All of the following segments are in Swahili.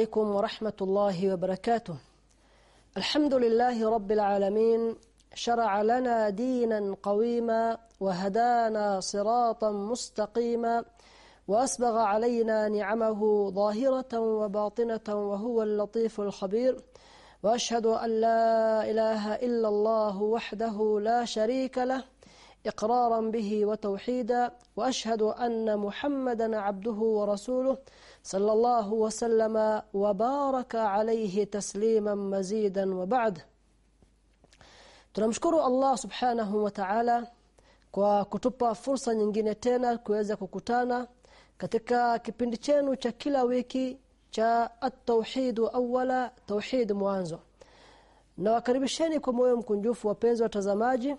عليكم ورحمة الله وبركاته. الحمد لله رب العالمين شرع لنا دينا قويما وهدانا صراطا مستقيما وأسبغ علينا نعمه ظاهرة وباطنة وهو اللطيف الخبير. وأشهد أن لا إله إلا الله وحده لا شريك له إقرارا به وتوحيدا. وأشهد أن محمدا عبده ورسوله sallallahu wasallama wa baraka alayhi tasliman mazidan wa ba'd. Tunamshukuru Allah subhanahu wa ta'ala kwa kutupa fursa nyingine tena kuweza kukutana katika kipindi chenu cha kila wiki cha at-tauhid awwala tauhid mwanzo. Na wakaribisheni kwa moyo mkunjufu wapenzi watazamaji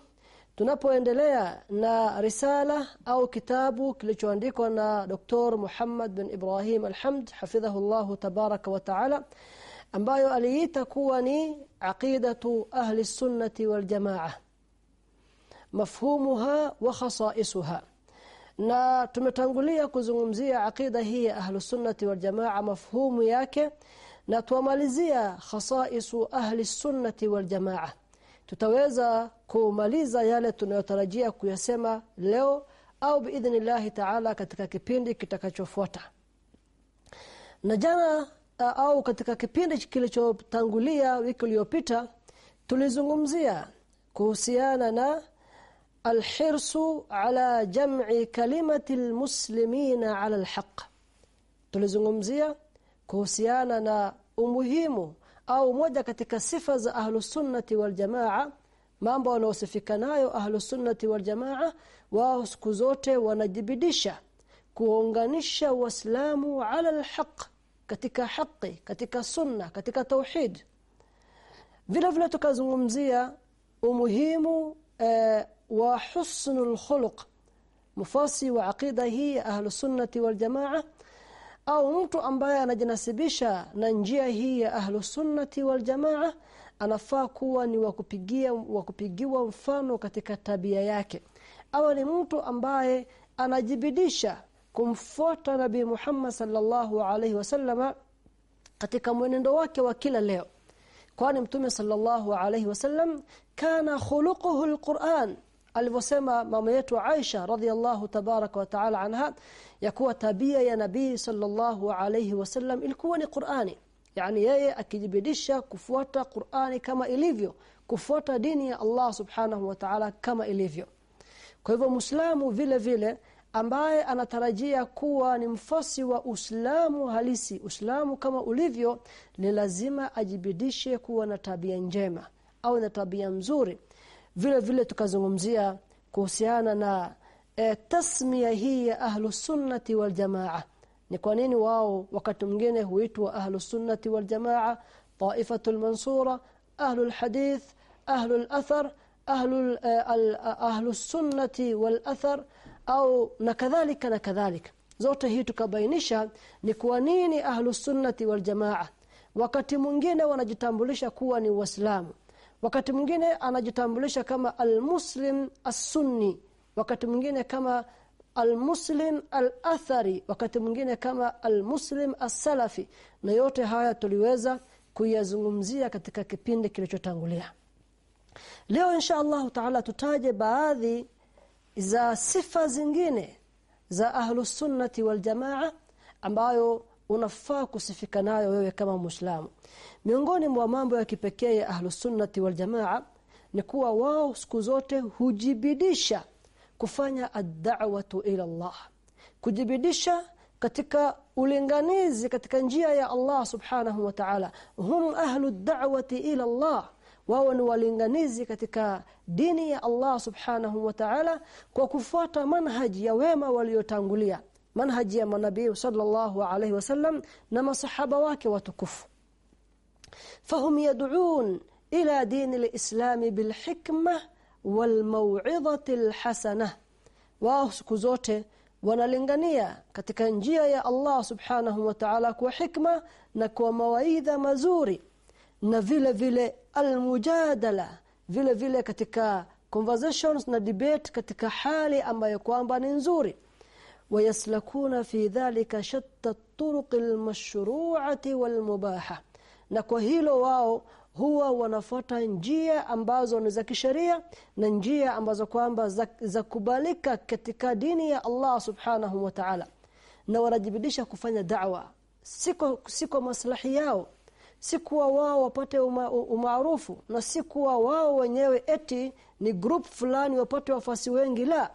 tunapoendelea na risala au kitabu kilichoandikwa na Dr. Muhammad bin Ibrahim Alhamd hafidhahullah tabaraka wa taala ambayo aliita kuwa ni aqidatu ahli sunnati wal jamaa mafhumuha wa khasaisuha na tumetangulia kuzungumzia aqida hii ya ahli sunnati wal jamaa mafhumu yake na tuamalizia khasaisu ahli sunnati wal jamaa tutaweza kumaliza yale tunayotarajia kuyasema leo au biidhnillah taala katika kipindi kitakachofuata. Na jana au katika kipindi kilichotangulia wiki iliyopita tulizungumzia kuhusiana na alhirsu ala jam'i kalimati almuslimina ala alhaq tulizungumzia kuhusiana na umuhimu au moja katika sifa za ahlusunnati sunnati wal mambo wanaosifika nayo ahlusunnati waljamaa wao siku zote wanajibidisha kuunganisha waislamu ala alhaq katika haki katika sunna katika tauhid. Vile vile tukazungumzia umuhimu eh, wa husnul khuluq mufasi wa aqida hii ahlusunnati sunnati wal jamaa au mtu ambaye anajinasibisha na njia hii ya ahlusunnati wal jamaa anafaa kuwa ni wakupigia wakupigiwa mfano katika tabia yake. Au ni mtu ambaye anajibidisha kumfuata nabii Muhammad sallallahu alaihi wasallama katika mwenendo wake wa kila leo. Kwani mtume sallallahu alaihi wasallam kana khuluquhu alquran alivyosema mama yetu Aisha radhiallahu tabaraka wa taala anha ya kuwa tabia ya nabii sallallahu alayhi wasallam ilikuwa ni Qur'ani. Yani yeye akijibidisha kufuata Qur'ani kama ilivyo kufuata dini ya Allah subhanahu wa ta'ala kama ilivyo. Kwa hivyo Muislamu vile vile ambaye anatarajia kuwa ni mfasi wa Uislamu halisi Uislamu kama ulivyo ni lazima ajibidishe kuwa na tabia njema au na tabia nzuri. Vile vile tukazungumzia kuhusiana na e, tasmia hii ya ahlus sunnati wal jamaa. Ni kwa nini wao wakati mwingine huitwa ahlus sunnati wal jamaa? Taifatul mansura ahlul hadith ahlul athar ahlul ahlus sunnati wal athar au na kadhalika na kadhalika. Zote hii tukabainisha ni kwa nini ahlus sunnati wal jamaa. Wakati mwingine wanajitambulisha kuwa ni waislamu. Wakati mwingine anajitambulisha kama almuslim as-sunni wakati mwingine kama almuslim al-athari wakati mwingine kama almuslim as-salafi na yote haya tuliweza kuyazungumzia katika kipindi kilichotangulia. Leo insha Allah taala tutaje baadhi za sifa zingine za ahlus sunnati wal jamaa ambayo unafaa kusifika nayo wewe kama muislamu. Miongoni mwa mambo ya kipekee ya ahlus sunnati wal jamaa ni kuwa wao siku zote hujibidisha kufanya ad-da'watu ila Allah. Kujibidisha katika ulinganizi katika njia ya Allah subhanahu wa ta'ala. Hum ahlu da'wati ila Allah. Wao ni walinganizi katika dini ya Allah subhanahu wa ta'ala kwa kufuata manhaji ya wema waliotangulia. Manhaji ya manabii sallallahu alayhi wasallam na masahaba wake watukufu. Fahum yad'un ila dini al-islam bil hikma wal maw'izati al-hasana wao siku zote wanalingania katika njia ya Allah subhanahu wa ta'ala kwa hikma na kwa mawaidha mazuri na vile vile almujadala vile vile katika conversations na debate katika hali ambayo kwamba ni nzuri. Wayaslakuna fi dhalika shatta turuq almashru'ati walmubaha na kwa hilo wao huwa wanafuata njia ambazo ni za kisheria na njia ambazo kwamba za, za kubalika katika dini ya Allah subhanahu wa ta'ala. Na wanajibidisha kufanya da'wa. Siko siko maslahi yao. Si kuwa wao wapate uma, umaarufu. Na si kuwa wao wenyewe eti ni group fulani wapate wafasi wengi la.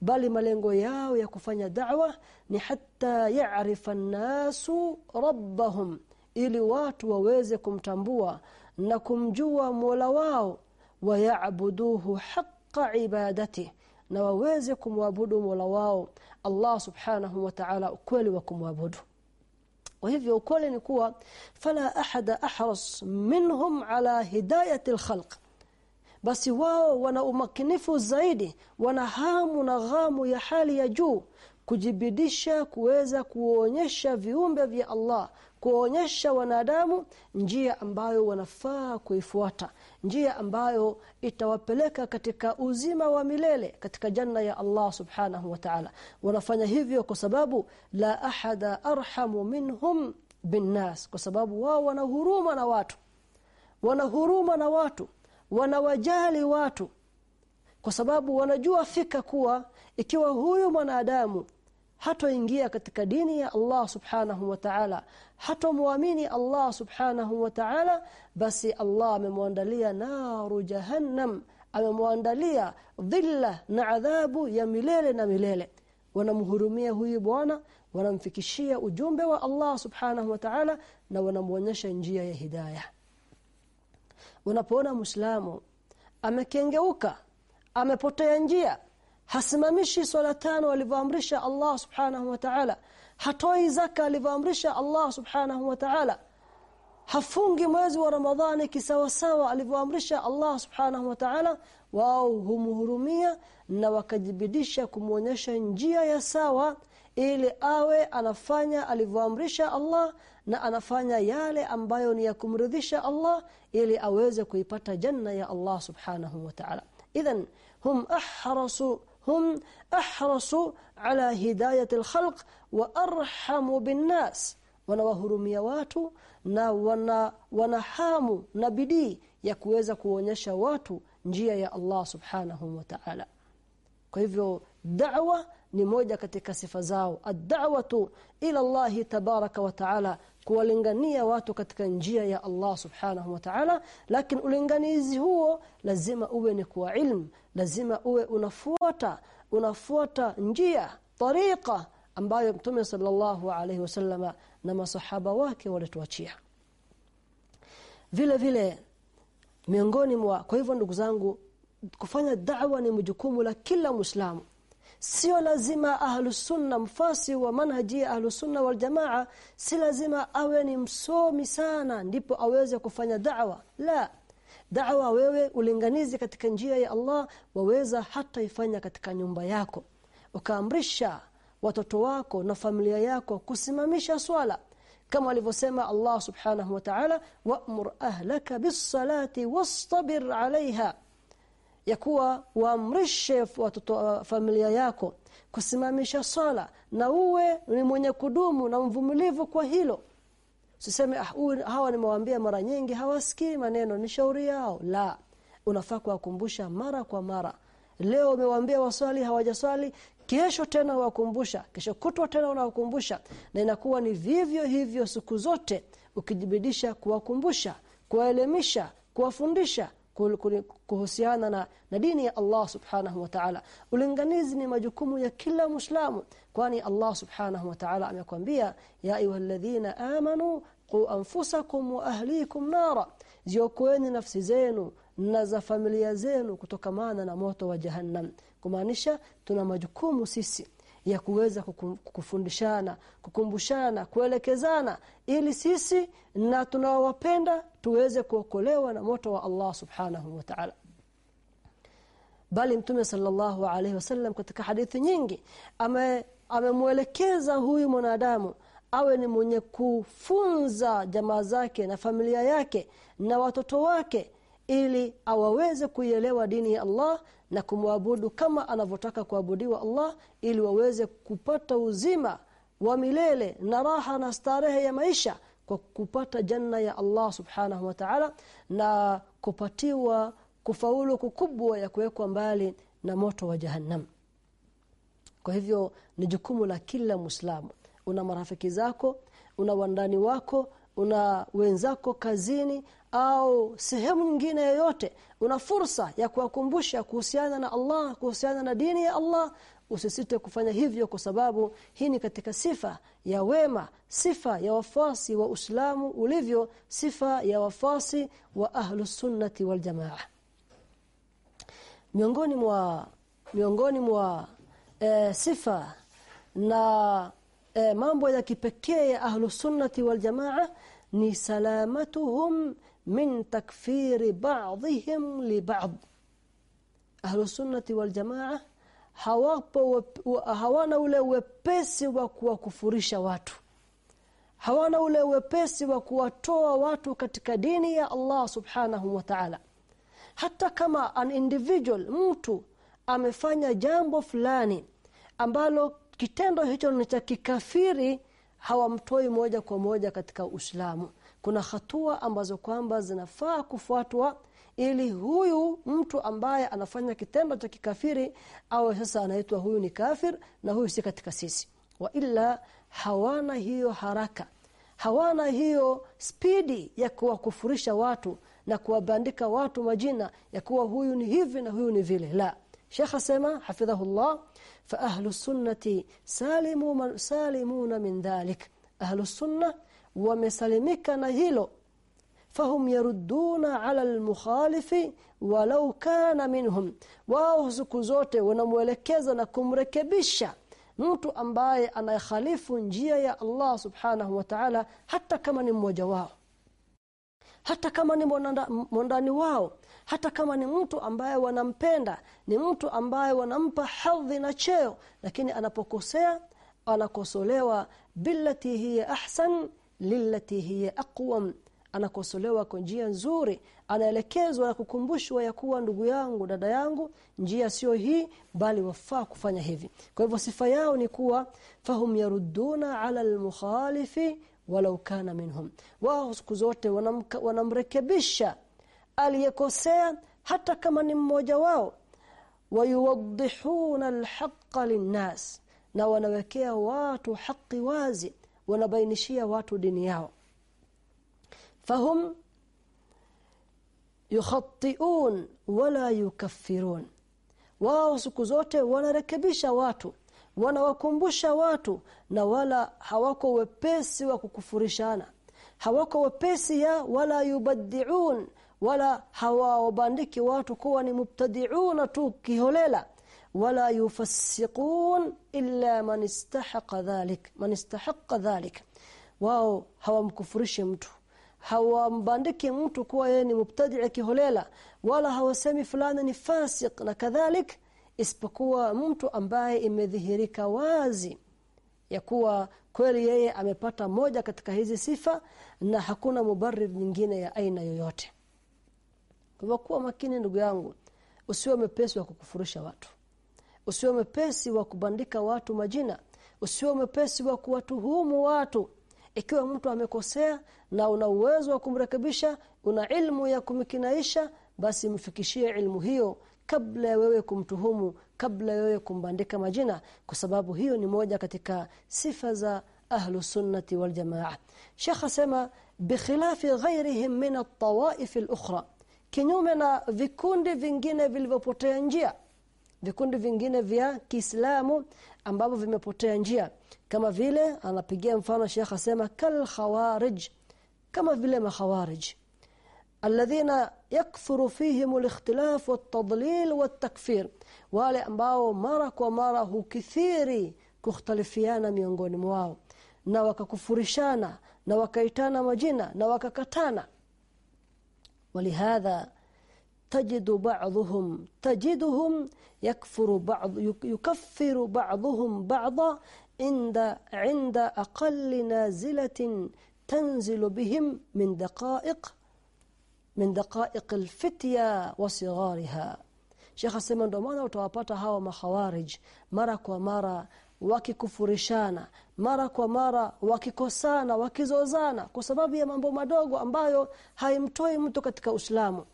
Bali malengo yao ya kufanya da'wa ni hata ya'rifa an-nasu rabbahum ili watu waweze kumtambua na kumjua Mola wao wayabuduhu haqqa ibadati na waweze kumwabudu Mola wao Allah subhanahu wa ta'ala ukweli wa kumwabudu. Kwa hivyo ukweli ni kuwa fala ahada ahras minhum ala hidayati alkhalq. Basi wao wana umakinifu zaidi wana hamu na ghamu ya hali ya juu kujibidisha kuweza kuonyesha viumbe vya Allah kuonyesha wanadamu njia ambayo wanafaa kuifuata njia ambayo itawapeleka katika uzima wa milele katika janna ya Allah subhanahu wa ta'ala. Wanafanya hivyo kwa sababu la ahada arhamu minhum binnas kwa sababu wao wana huruma na watu. Wana huruma na watu wanawajali watu kwa sababu wanajua fika kuwa ikiwa huyu mwanadamu hatoingia katika dini ya Allah subhanahu wa ta'ala hatomwamini Allah subhanahu wa ta'ala basi Allah amemwandalia naru jahannam amemwandalia dhilla na adhabu ya milele na milele. Wanamhurumia huyu bwana wanamfikishia ujumbe wa Allah subhanahu wa ta'ala na wanamuonyesha njia ya hidayah. Unapoona muislamu amekengeuka amepotea njia hasimamishi swala tano alivyoamrisha Allah subhanahu wa ta'ala. Hatoi zaka alivyoamrisha Allah subhanahu wa ta'ala. Hafungi mwezi wa Ramadhani kisawasawa alivyoamrisha Allah subhanahu wa ta'ala. Wao humhurumia na wakajibidisha kumuonyesha njia ya sawa ili awe anafanya alivyoamrisha Allah na anafanya yale ambayo ni ya kumridhisha Allah ili aweze kuipata janna ya Allah subhanahu wa ta'ala. Idhan hum ahrasu هم احرصوا على هدايه الخلق وارحموا بالناس wanawahurumia watu na wana wanahamu na bidii ya kuweza kuonyesha watu njia ya Allah subhanahu wa ta'ala kwa hivyo da'wa ni moja katika sifa zao ad-da'watu ila Allah tabaraka wa ta'ala kuwalingania watu katika njia ya Allah subhanahu wa ta'ala lakini ulinganizi huo lazima uwe ni kwa ilmu lazima uwe unafuata unafuata njia tariqa ambayo Mtume sallallahu alaihi wasallama na masahaba wake walituachia. Vile vile miongoni mwa kwa hivyo ndugu zangu kufanya da'wa ni mjukumu la kila muislamu. Sio lazima ahlusunna mfasi wa manhaji ahlusunna wal jamaa si lazima awe ni msomi sana ndipo aweze kufanya da'wa. La da'wa wewe ulinganizi katika njia ya Allah waweza hata ifanya katika nyumba yako. Ukaamrisha watoto wako na familia yako kusimamisha swala. Kama alivyosema Allah subhanahu wa ta'ala wa'mur ahlaka bis-salati wastabir 'alayha. Yakuwa waamrishe watoto familia yako kusimamisha swala na uwe ni mwenye kudumu na mvumilivu kwa hilo Usiseme ah hawa nimewaambia mara nyingi hawasikii maneno ni shauri yao. La unafaa kuwakumbusha mara kwa mara. Leo umewaambia waswali hawajaswali kesho tena wakumbusha kesho kutwa tena unawakumbusha. Na inakuwa ni vivyo hivyo siku zote ukijibidisha kuwakumbusha kuwaelimisha kuwafundisha kuhusiana na, na dini ya Allah subhanahu wa ta'ala. Ulinganizi ni majukumu ya kila muislamu kwani Allah subhanahu wa ta'ala amekwambia ya ayyuhalladhina amanu qu anfusakum wa ahlikum nara. Ziokoeni nafsi zenu na za familia zenu kutokamana na moto wa jahannam. Kumaanisha tuna majukumu sisi ya kuweza kufundishana kukumbushana kuelekezana ili sisi na tunaowapenda tuweze kuokolewa na moto wa Allah subhanahu wa ta'ala. Bali mtume sallallahu alaihi wasallam katika hadithi nyingi ame amemwelekeza huyu mwanadamu awe ni mwenye kufunza jamaa zake na familia yake na watoto wake ili awaweze kuielewa dini ya Allah na kumwabudu kama anavyotaka kuabudiwa Allah ili waweze kupata uzima wa milele na raha na starehe ya maisha kwa kupata janna ya Allah subhanahu wa ta'ala na kupatiwa kufaulu kukubwa ya kuwekwa mbali na moto wa jahannam. Kwa hivyo ni jukumu la kila Muislamu. Una marafiki zako una wandani wako una wenzako kazini au sehemu nyingine yoyote una fursa ya kuwakumbusha kuhusiana na Allah kuhusiana na dini ya Allah. Usisite kufanya hivyo kwa sababu hii ni katika sifa ya wema sifa ya wafasi wa Uislamu ulivyo sifa ya wafasi wa ahlus sunnati wal jamaa. Miongoni mwa miongoni mwa e, sifa na e, mambo ya kipekee ya ahlus sunnati wal jamaa ni salamatuhum min takfiri ba'dihim li ba'd. Ahlus sunnati wal jamaa hawapo hawana ule wepesi wa kuwakufurisha watu. Hawana ule wepesi wa kuwatoa watu katika dini ya Allah subhanahu wa ta'ala. Hata kama an individual mtu amefanya jambo fulani ambalo kitendo hicho ni cha kikafiri hawamtoi moja kwa moja katika Uislamu. Kuna hatua ambazo kwamba zinafaa kufuatwa ili huyu mtu ambaye anafanya kitendo cha kikafiri au sasa anaitwa huyu ni kafir na huyu si katika sisi. Wa illa hawana hiyo haraka. Hawana hiyo spidi ya kuwakufurisha watu na kuwabandika watu majina ya kuwa huyu ni hivi na huyu ni vile. La. Sheikh asema hafidhahullah fa ahlu sunnati salimu salimuna min dhalik. Ahlu sunna wamesalimika na hilo. Fahum yarudduna ala almukhalifi walau kana minhum. Wao siku zote wanamuelekeza na kumrekebisha mtu ambaye anayekhalifu njia ya Allah subhanahu wa ta'ala hata kama ni mmoja wao. Hata kama ni mwandani wao hata kama ni mtu ambaye wanampenda ni mtu ambaye wanampa hadhi na cheo lakini anapokosea anakosolewa billati hiya ahsan lillati hiya aqwam. Anakosolewa kwa njia nzuri anaelekezwa na kukumbushwa ya kuwa ndugu yangu dada yangu njia sio hii bali wafaa kufanya hivi. Kwa hivyo sifa yao ni kuwa fahum yarudduna ala almukhalifi walau kana minhum. Wao siku zote wanamrekebisha aliyekosea hata kama ni mmoja wao. Wayuwaddihuna alhaqqa linnas na wanawekea watu haki wazi wanabainishia watu dini yao. Fahum yukhatti'un wala yukaffirun. Wao siku zote wanarekebisha watu wanawakumbusha watu na wala hawako wepesi wa kukufurishana. Hawako wepesi ya wala yubaddi'un wala hawaobandiki watu kuwa ni mubtadi'una tu kiholela. Wala yufassiqun illa man istahaqa dhalik man istahaqa dhalik. Wao hawamkufurishi mtu hawambandiki mtu kuwa yeye ni mubtadi'a kiholela wala hawasemi fulani ni fasik na kadhalik isipokuwa mtu ambaye imedhihirika wazi ya kuwa kweli yeye amepata moja katika hizi sifa na hakuna mubarrir nyingine ya aina yoyote kwa kuwa makini ndugu yangu usiwe mepesi wa kukufurisha watu. Usiwe mepesi wa kubandika watu majina. Usiwe mepesi wa kuwatuhumu watu. Ikiwa mtu amekosea na una uwezo wa kumrekebisha una ilmu ya kumkinaisha basi mfikishie ilmu hiyo kabla ya wewe kumtuhumu kabla ya wewe kumbandika majina. Kwa sababu hiyo ni moja katika sifa za ahlu sunnati wal jamaa. Asema bikhilafi ghairihim min at-tawaif al-ukhra kinyume na vikundi vingine vilivyopotea njia. Vikundi vingine vya Kiislamu ambavyo vimepotea njia. Kama vile anapigia mfano Sheikh asema kal khawarij kama vile makhawarij. Alladhina yakthuru fihim alikhtilaf watadlil wat-takfir. Wale ambao mara kwa mara hukithiri kukhtalifiana miongoni mwao. Na wakakufurishana na wakaitana majina na wakakatana ولهذا تجد بعضهم تجدهم يكفر بعض يكفر بعضهم بعضا عند عند أقل نازلة تنزل بهم من دقائق من دقائق الفتيا وصغارها. شيخ حسين دومانا وتوapata hawa mahawarij mara kwa وكي wakikufurishana mara kwa mara wakikosana wakizozana kwa sababu ya mambo madogo ambayo haimtoi mtu katika Uislamu.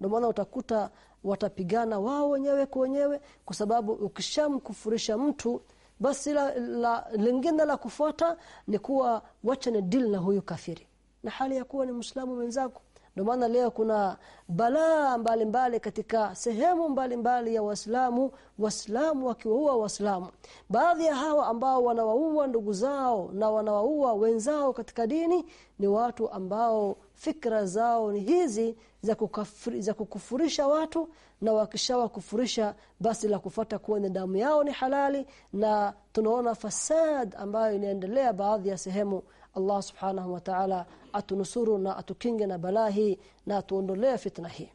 Ndio maana utakuta watapigana wao wenyewe kwa wenyewe kwa sababu ukishamkufurisha mtu basi la, la lingine la kufuata ni kuwa wacha ni deal na huyu kafiri. Na hali ya kuwa ni Muislamu mwenzako ndio maana leo kuna balaa mbalimbali katika sehemu mbalimbali mbali ya Waislamu Waislamu wakiwaua Waislamu. Baadhi ya hawa ambao wanawaua ndugu zao na wanawaua wenzao katika dini ni watu ambao fikra zao ni hizi za kukafri, za kukufurisha watu na wakishawakufurisha basi la kufata kuwa ni damu yao ni halali. Na tunaona fasad ambayo inaendelea baadhi ya sehemu Allah subhanahu wa ta'ala atunusuru na atukinge na balaa hii na atuondolee fitna hii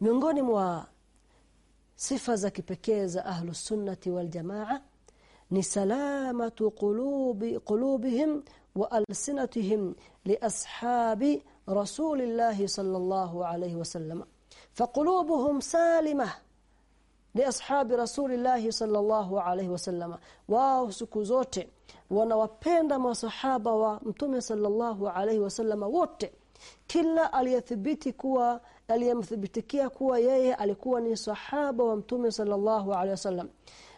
miongoni mwa sifa za kipekee za ahlus sunnati wal jamaa ni salamatu qulubi qulubihim wa alsinatihim li ashabi rasulillahi sallallahu alayhi wasallam فقلوبهم سالمه liashabi rasulillahi sallallahu alaihi wasallama. Wao siku zote wanawapenda masahaba wa mtume sallallahu alaihi wasallama wote. Kila aliyethibiti kuwa aliyemthibitikia kuwa yeye alikuwa ni sahaba wa mtume sallallahu alaihi wasallam.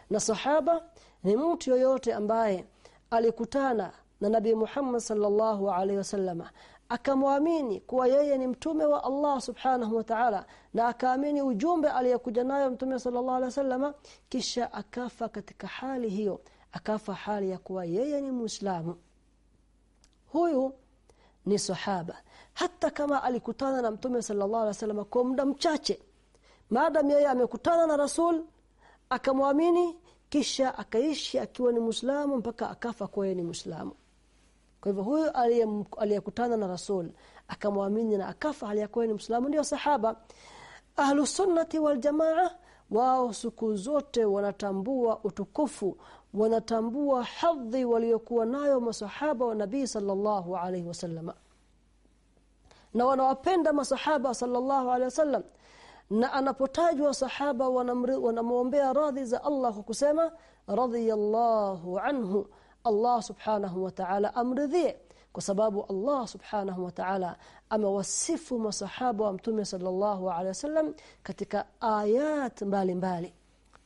Na sahaba ni mtu yoyote ambaye alikutana na nabii Muhammad sallallahu alaihi wasallama akamwamini kuwa yeye ni mtume wa Allah subhanahu wa ta'ala na akaamini ujumbe aliyokuja nayo mtume sallallahu alaihi wasallama kisha akafa katika hali hiyo akafa hali ya kuwa yeye ni muislamu. Huyu ni sahaba. Hata kama alikutana na mtume sallallahu alaihi wasallam kwa muda mchache maadam yeye amekutana na rasul akamwamini kisha akaishi akiwa ni muislamu mpaka akafa kwa yeye ni muislamu kwa hivyo huyu aliyekutana na rasul akamwamini na akafa aliyakuwa ni mslamu ndio sahaba. Ahlu sunnati wal jamaa wao siku zote wanatambua utukufu wanatambua hadhi waliokuwa nayo masahaba wa nabii sallallahu alaihi wasallam. Na wanawapenda masahaba sallallahu alaihi wasallam. Na anapotajwa sahaba wanamwombea radhi za Allah kwa kusema radhiyallahu anhu Allah subhanahu wa ta'ala amridhie kwa sababu Allah subhanahu wa ta'ala amewasifu masahaba wa mtume sallallahu alaihi wasallam katika ayat mbalimbali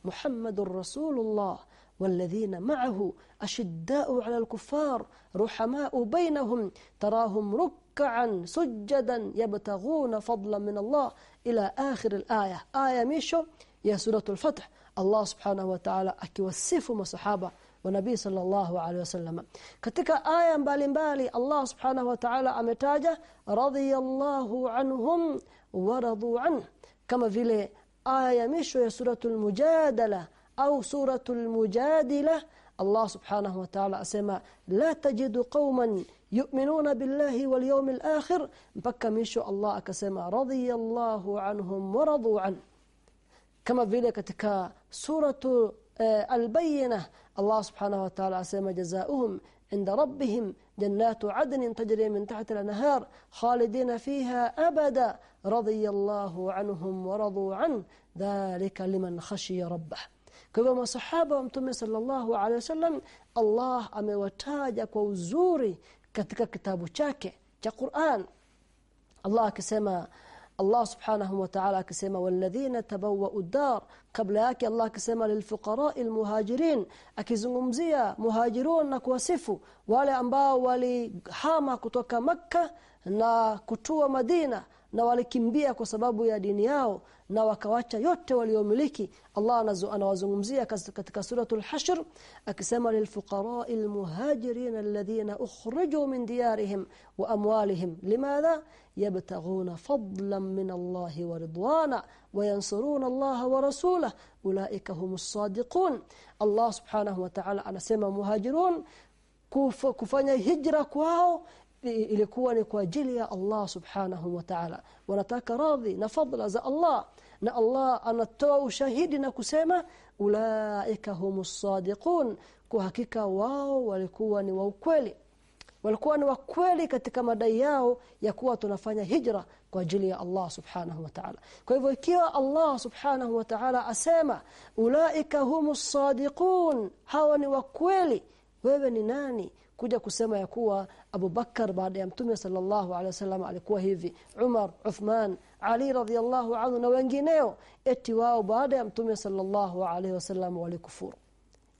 Muhammadur Rasulullah والذين معه أشداء على الكفار رحماء بينهم تراهم ركعا سجدا يبتغون فضلا من الله إلى آخر الآية آية ميشو يا سورة الفتح الله سبحانه وتعالى akiwasifu masahaba wa nabii sallallahu alaihi wasallam katika aya mbalimbali Allah subhanahu wa ta'ala ametaja radiyallahu anhum wa radu an kama vile aya ya misho ya suratul mujadala au suratul mujadila Allah subhanahu wa ta'ala asema la tajidu qauman yu'minuna billahi wal yawmil akhir mpaka misho Allah akasema radiyallahu anhum wa radu an kama vile katika suratu آه، البينة. الله سبحانه وتعالى اسما جزاؤهم عند ربهم جنات عدن تجري من تحت الأنهار خالدين فيها أبدا. رضي الله عنهم ورضوا عن ذلك لمن خشي ربه. كما صحابة أمتم صلى الله عليه وسلم الله أمي kwa uzuri katika kitabu chake cha Qur'an Allah الله سبحانه وتعالى كسم والذين تبوأوا الدار قبل أكي الله كسم للفقراء المهاجرين. اكيزومزيا مهاجرون نكوصفوا والي امبا ولي حاما كتوكا مكة na kutua na walikimbia kwa sababu ya dini yao na wakawacha yote waliomiliki Allah anawazungumzia katika suratul hashr akisema lilfuqara'i almuhajirin alladhina ukhriju min diyarihim wa amwalihim limadha yabtaghuna fadlan min Allah wa ridwana wa yansuruna Allah wa rasulahu ulaika humus sadiqun Allah subhanahu wa ta'ala anasema muhajirun kufanya hijra kwao ilikuwa ni kwa ajili ya Allah subhanahu wa ta'ala. Wanataka radhi na fadla za Allah. Na Allah anatoa ushahidi na kusema ulaika humus sadiqun. Kwa hakika wao walikuwa ni wa ukweli. Walikuwa ni wakweli katika madai yao ya kuwa tunafanya hijra kwa ajili ya Allah subhanahu wa ta'ala. Kwa hivyo ikiwa Allah subhanahu wa ta'ala asema ulaika humus sadiqun hawa ni wakweli wewe ni nani kuja kusema ya kuwa Abubakar baada ya Mtume sallallahu alaihi wasallam alikuwa hivi. Umar Uthman Ali radiallahu anhu na wengineo eti wao baada ya Mtume sallallahu alaihi wasallam walikufuru.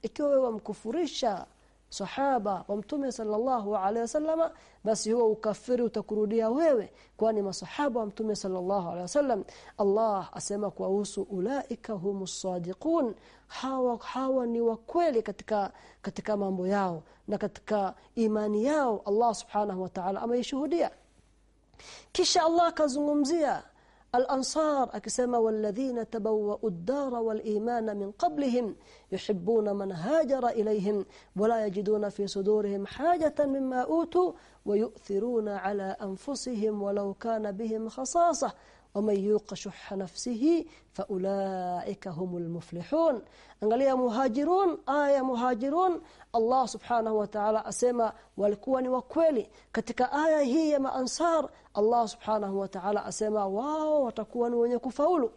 Ikiwa wewe wamkufurisha sahaba wa mtume sallallahu alaihi wasallama basi huo ukafiri utakurudia wewe kwani masahaba wa mtume sallallahu alaihi wasallam Allah asema kwa usu ulaika humus sadiqun hawa hawa ni wakweli katika katika mambo yao na katika imani yao Allah subhanahu wa ta'ala ameishuhudia. Kisha Allah akazungumzia الأنصار أكسما والذين تبوأوا الدار والإيمان من قبلهم يحبون من هاجر إليهم ولا يجدون في صدورهم حاجة مما أوتوا ويؤثرون على أنفسهم ولو كان بهم خصاصة. ومن يوق شح نفسه فأولئك هم المفلحون. angalia muhajirun aya muhajirun Allah subhanahu wa ta'ala asema walikuwa ni wakweli katika aya hii ya maansar Allah subhanahu wa ta'ala asema wao watakuwa ni wenye kufaulu.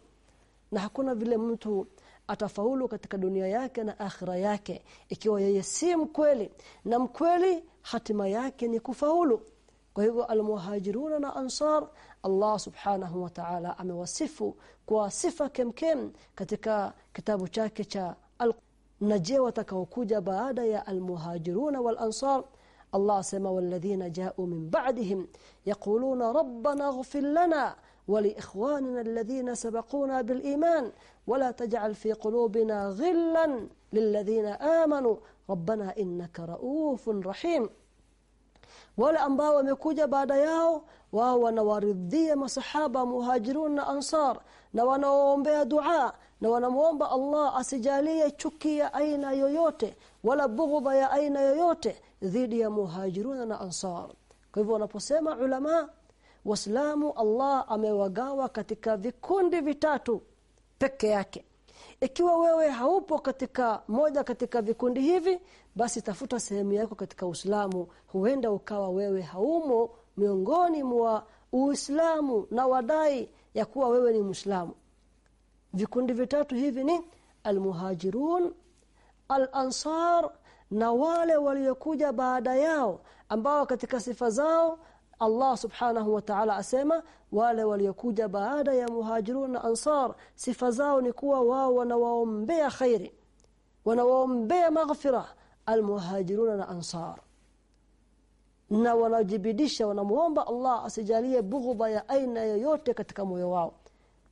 Na hakuna vile mtu atafaulu katika dunia yake na akhira yake ikiwa yeye si mkweli na mkweli hatima yake ni kufaulu. Kwa hivyo almuhajiruna na ansar Allah subhanahu wa ta'ala amewasifu kwa sifa kemkem katika kitabu chake cha na je watakaokuja baada ya almuhajiruna wal ansar Allah asema walladhina ja'u min ba'dihim yaquluna rabbana ighfir lana ولإخواننا الذين سبقونا بالإيمان ولا تجعل في قلوبنا غلا للذين آمنوا ربنا إنك رؤوف رحيم wale ambao wamekuja baada yao wao wanawaridhia masahaba muhajirun na ansar na wanaoombea dua na wanamuomba Allah asijalie chuki ya aina yoyote wala bughdha ya aina yoyote dhidi ya muhajirun na ansar. Kwa hivyo wanaposema ulama waislamu Allah amewagawa katika vikundi vitatu peke yake. Ikiwa wewe haupo katika moja katika vikundi hivi basi tafuta sehemu yako katika Uislamu. Huenda ukawa wewe haumo miongoni mwa Uislamu na wadai ya kuwa wewe ni Muislamu. Vikundi vitatu hivi ni almuhajirun al-ansar na wale waliokuja baada yao ambao katika sifa zao Allah subhanahu wa ta'ala asema wale waliokuja baada ya muhajirun na ansar sifa zao ni kuwa wao wanawaombea khairi wanawaombea maghfira almuhajirun na ansar. Na wanajibidisha wanamuomba Allah asijalie bughdha ya aina yoyote katika moyo wao.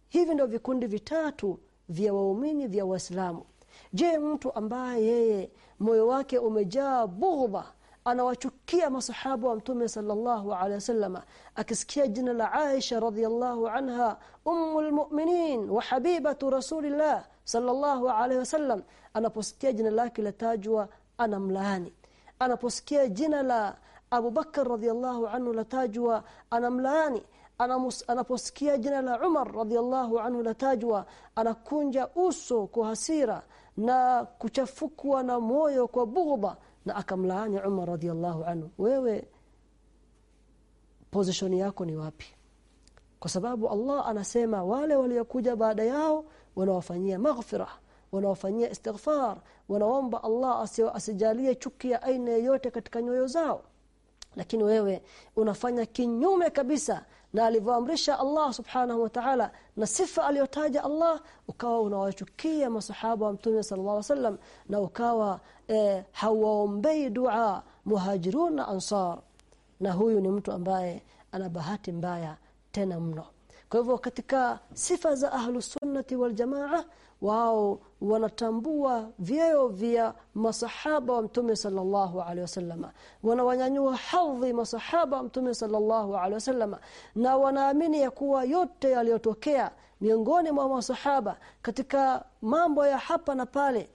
Hivi ndio vikundi vitatu vya waumini vya waislamu. Je mtu ambaye yeye moyo wake umejaa bughdha anawachukia masahaba wa mtume sallallahu alaihi wasallam akisikia jina la Aisha radhiyallahu anha ummul mu'minin wa habibatu rasulillah sallallahu alaihi wasallam anaposikia jina lake latajwa anamlaani. Anaposikia jina la Abu Bakar radhiyallahu anhu latajwa anamlaani. Anaposikia jina la Umar radhiyallahu anhu latajwa anakunja uso kwa hasira na kuchafukwa na moyo kwa bughdha na akamlaani Umar radhiallahu anhu. Wewe position yako ni wapi? Kwa sababu Allah anasema wale waliokuja baada yao wanawafanyia maghfira wanawafanyia istighfar wanaomba Allah asijalie chuki ya aina yoyote katika nyoyo zao. Lakini wewe unafanya kinyume kabisa na alivyoamrisha Allah subhanahu wa ta'ala na sifa aliyotaja Allah ukawa unawachukia masahaba wa mtume sallallahu alaihi wasallam na ukawa eh, hawaombei dua muhajirun na ansar. Na huyu ni mtu ambaye ana bahati mbaya tena mno kwa hivyo katika sifa za ahlus sunnati wal jamaa wao wanatambua vyeo vya masahaba wa mtume sallallahu alaihi wasallama wanawanyanyua hadhi masahaba wa mtume sallallahu alaihi wasallama na wanaamini ya kuwa yote yaliyotokea miongoni mwa masahaba katika mambo ya hapa na pale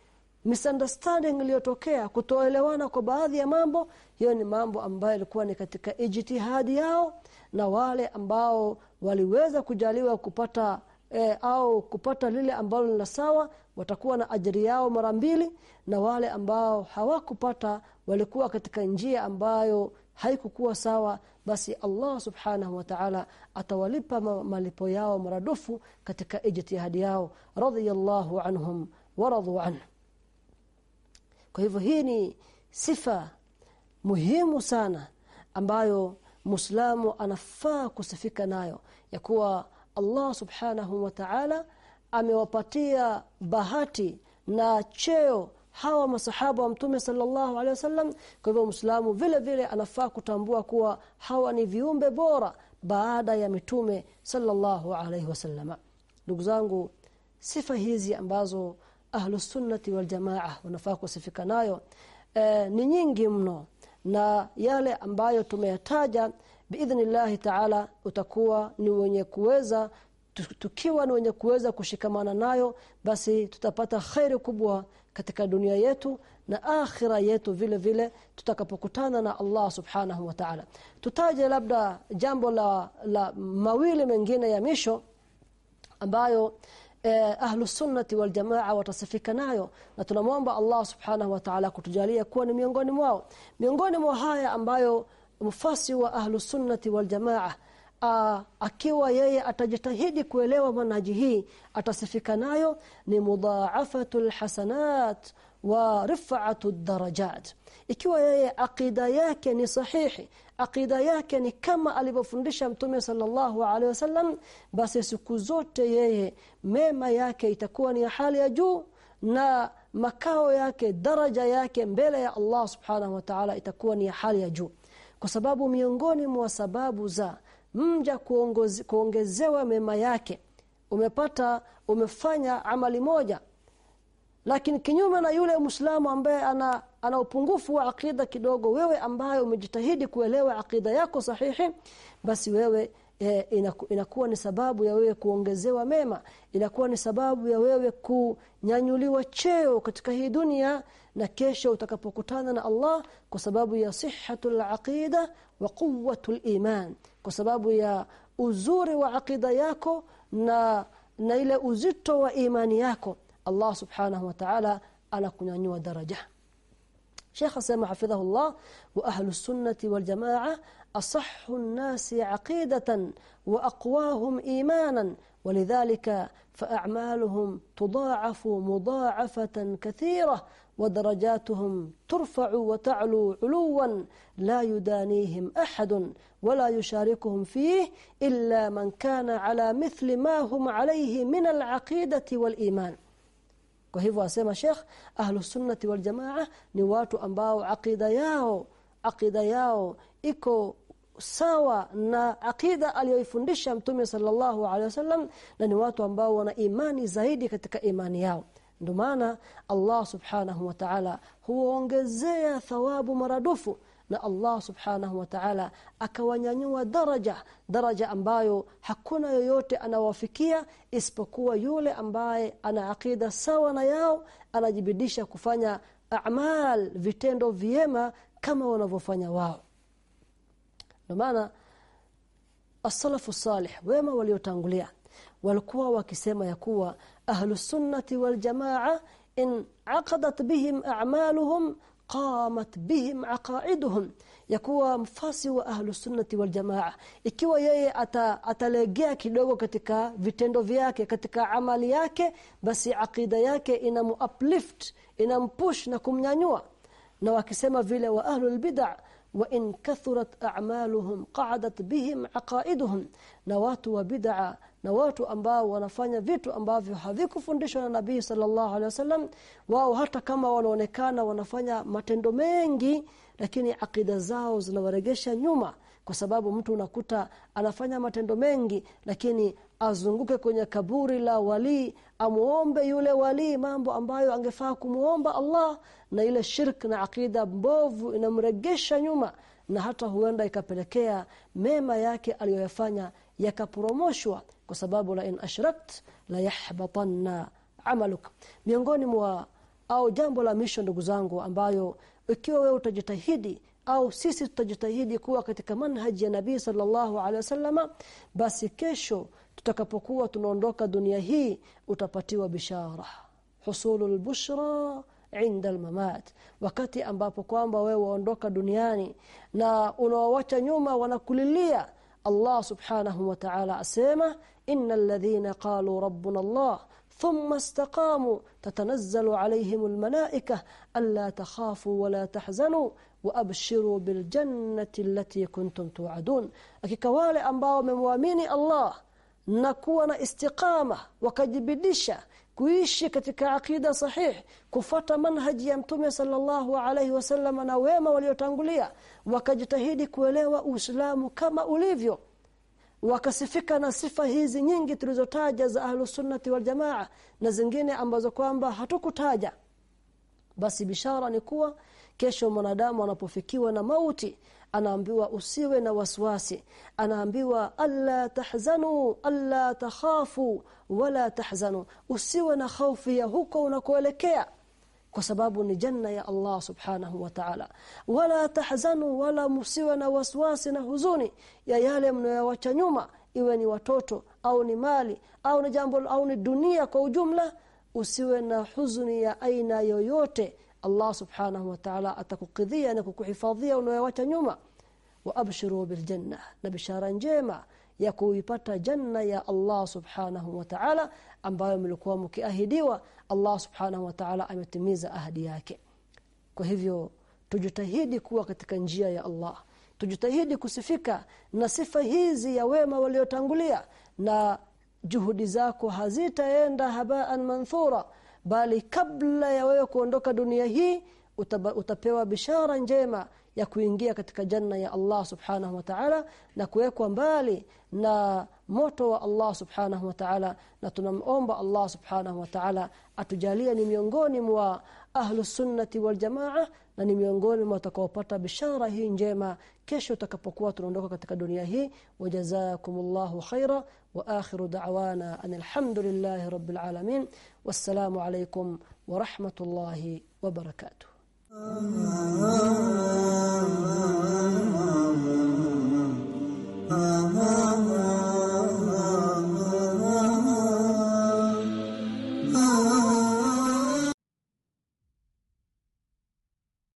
misunderstanding iliyotokea kutoelewana kwa baadhi ya mambo hiyo ni mambo ambayo ilikuwa ni katika ijtihadi yao na wale ambao waliweza kujaliwa kupata e, au kupata lile ambalo ni sawa watakuwa na ajiri yao mara mbili na wale ambao hawakupata walikuwa katika njia ambayo haikukuwa sawa basi Allah subhanahu wa ta'ala atawalipa malipo yao maradufu katika ijtihadi yao radhiyallahu anhum waradu anhu kwa hivyo hii ni sifa muhimu sana ambayo Muislamu anafaa kusifika nayo ya kuwa Allah subhanahu wa ta'ala amewapatia bahati na cheo hawa masahaba wa mtume sallallahu alaihi wasallam kwa hivyo Muislamu vile vile anafaa kutambua kuwa hawa ni viumbe bora baada ya mitume sallallahu alaihi wasallam ndugu zangu sifa hizi ambazo ahlus sunnati wal jamaa wanafaa kusifika nayo e, ni nyingi mno na yale ambayo tumeyataja biidhnillahi taala utakuwa ni wenye kuweza tukiwa ni wenye kuweza kushikamana nayo basi tutapata khairi kubwa katika dunia yetu na akhira yetu vile vile tutakapokutana na Allah subhanahu wa ta'ala. Tutaje labda jambo la, la mawili mengine ya misho ambayo eh, ahlus sunnati wal jamaa watasifika nayo na tunamwomba Allah subhanahu wa ta'ala kutujalia kuwa ni miongoni mwao. Miongoni mwa haya ambayo mfasi wa ahlusunnati sunnati wal jamaa Aa, akiwa yeye atajitahidi kuelewa manhaji hii atasifika nayo ni mudhaafatul hasanat wa rif'atu darajat ikiwa yeye aqida yake ni sahihi aqida yake ni kama alivyofundisha mtume sallallahu alaihi wasallam basi siku zote yeye mema yake itakuwa ni hali ya juu na makao yake daraja yake mbele ya Allah subhanahu wa ta'ala itakuwa ni hali ya juu kwa sababu miongoni mwa sababu za mja kuongezewa mema yake umepata umefanya amali moja lakini kinyume na yule Muislamu ambaye ana ana upungufu wa akida kidogo wewe ambaye umejitahidi kuelewa akida yako sahihi basi wewe e, inaku, inakuwa ni sababu ya wewe kuongezewa mema inakuwa ni sababu ya wewe kunyanyuliwa cheo katika hii dunia na kesho utakapokutana na Allah kwa sababu ya sihhatul aqida wa quwwatul iman kwa sababu ya uzuri wa akida yako na na ile uzito wa imani yako الله سبحانه وتعالى على كنيو درجة. شيخ اسامه حفظه الله وأهل السنة والجماعة أصح الناس عقيدة وأقواهم إيمانا ولذلك فأعمالهم تضاعف مضاعفة كثيرة ودرجاتهم ترفع وتعلو علوا لا يدانيهم أحد ولا يشاركهم فيه إلا من كان على مثل ما هم عليه من العقيدة والإيمان. Kwa hivyo asema Sheikh Ahlus Sunnati ni watu ambao akida yao akida yao iko sawa na akida aliyoifundisha Mtume sallallahu alaihi wasallam na ni watu ambao wana imani zaidi katika imani yao. Ndio maana Allah subhanahu wa ta'ala huongezea thawabu maradufu na Allah subhanahu wa ta'ala akawanyanyua daraja daraja ambayo hakuna yoyote anawafikia isipokuwa yule ambaye ana akida sawa na yao anajibidisha kufanya a'mal vitendo vyema kama wanavyofanya wao. Ndio maana as-salafu salih wema waliotangulia walikuwa wakisema ya kuwa ahlus sunnati wal jamaa in aqadat bihim a'maluhum qamat bihim aqaiduhum yakuwa mfasi wa ahlus sunnati wal jamaa ikiwa yeye ata, atalegea kidogo katika vitendo vyake katika amali yake basi aqida yake inamuuplift inampush na kumnyanyua na wakisema vile wa ahlul bid'ah in kathurat a'maluhum qa'adat bihim aqaiduhum na watu wa bid'a na watu ambao wanafanya vitu ambavyo havikufundishwa na Nabii sallallahu alaihi wasallam wao hata kama wanaonekana wanafanya matendo mengi lakini akida zao zinawaregesha nyuma kwa sababu mtu unakuta anafanya matendo mengi lakini azunguke kwenye kaburi la wali amuombe yule wali mambo ambayo angefaa kumuomba Allah na ile shirk na akida mbovu inamregesha nyuma na hata huenda ikapelekea mema yake aliyoyafanya yakaporomoshwa kwa sababu la in ashrakt la yahbatanna amaluk. Miongoni mwa au jambo la misho ndugu zangu ambayo ikiwa wewe utajitahidi au sisi tutajitahidi kuwa katika manhaji ya Nabii sallallahu alaihi wasallama basi kesho tutakapokuwa tunaondoka dunia hii utapatiwa bishara husulul bushra inda almamat wakati ambapo kwamba wewe waondoka duniani na unaowacha nyuma wanakulilia Allah subhanahu wa ta'ala asema innal ladhina qalu rabbuna Allah ثم استقاموا تتنزل عليهم الملائكة ألا تخافوا ولا تحزنوا وأبشروا بالجنة التي كنتم توعدون hakika wale ambao wamemwamini Allah na kuwa na istiqama wakajibidisha kuishi katika akida sahih kufata manhaji ya mtume sallallahu alaihi wasallam na wema waliotangulia wakajitahidi kuelewa Uislamu kama ulivyo. Wakasifika na sifa hizi nyingi tulizotaja za ahlu sunnati wal jamaa na zingine ambazo kwamba hatukutaja. Basi bishara ni kuwa kesho mwanadamu anapofikiwa na mauti anaambiwa usiwe na wasiwasi. Anaambiwa alla tahzanu alla takhafu wala tahzanu. Usiwe na hofu ya huko unakoelekea kwa sababu ni janna ya Allah subhanahu wa ta'ala. Wala tahzanu wala musiwe na waswasi na huzuni ya yale mnayowacha nyuma iwe ni watoto au ni mali au ni jambo au ni dunia kwa ujumla. Usiwe na huzuni ya aina yoyote. Allah subhanahu wa ta'ala atakukidhia na kukuhifadhia unayowacha nyuma wa abshiru bil janna na bishara njema ya kuipata janna ya Allah subhanahu wa ta'ala ambayo mlikuwa mkiahidiwa Allah subhanahu wa ta'ala ametimiza ahadi yake. Kwa hivyo tujitahidi kuwa katika njia ya Allah. Tujitahidi kusifika na sifa hizi ya wema waliotangulia na juhudi zako hazitaenda habaan manthura bali kabla ya wewe kuondoka dunia hii utapewa bishara njema ya kuingia katika janna ya Allah subhanahu wa ta'ala na kuwekwa mbali na moto wa Allah subhanahu wa ta'ala na tunamomba Allah subhanahu wa ta'ala atujalie ni miongoni mwa ahlus sunnati wal jamaa na ni miongoni mwa watakaopata bishara hii njema kesho utakapokuwa tunaondoka katika dunia hii. Wajazakumullahu khaira wa akhiru da'wana alhamdulillahi rabbil alamin. Wassalamu alaykum wa rahmatullahi wa barakatuh Oh,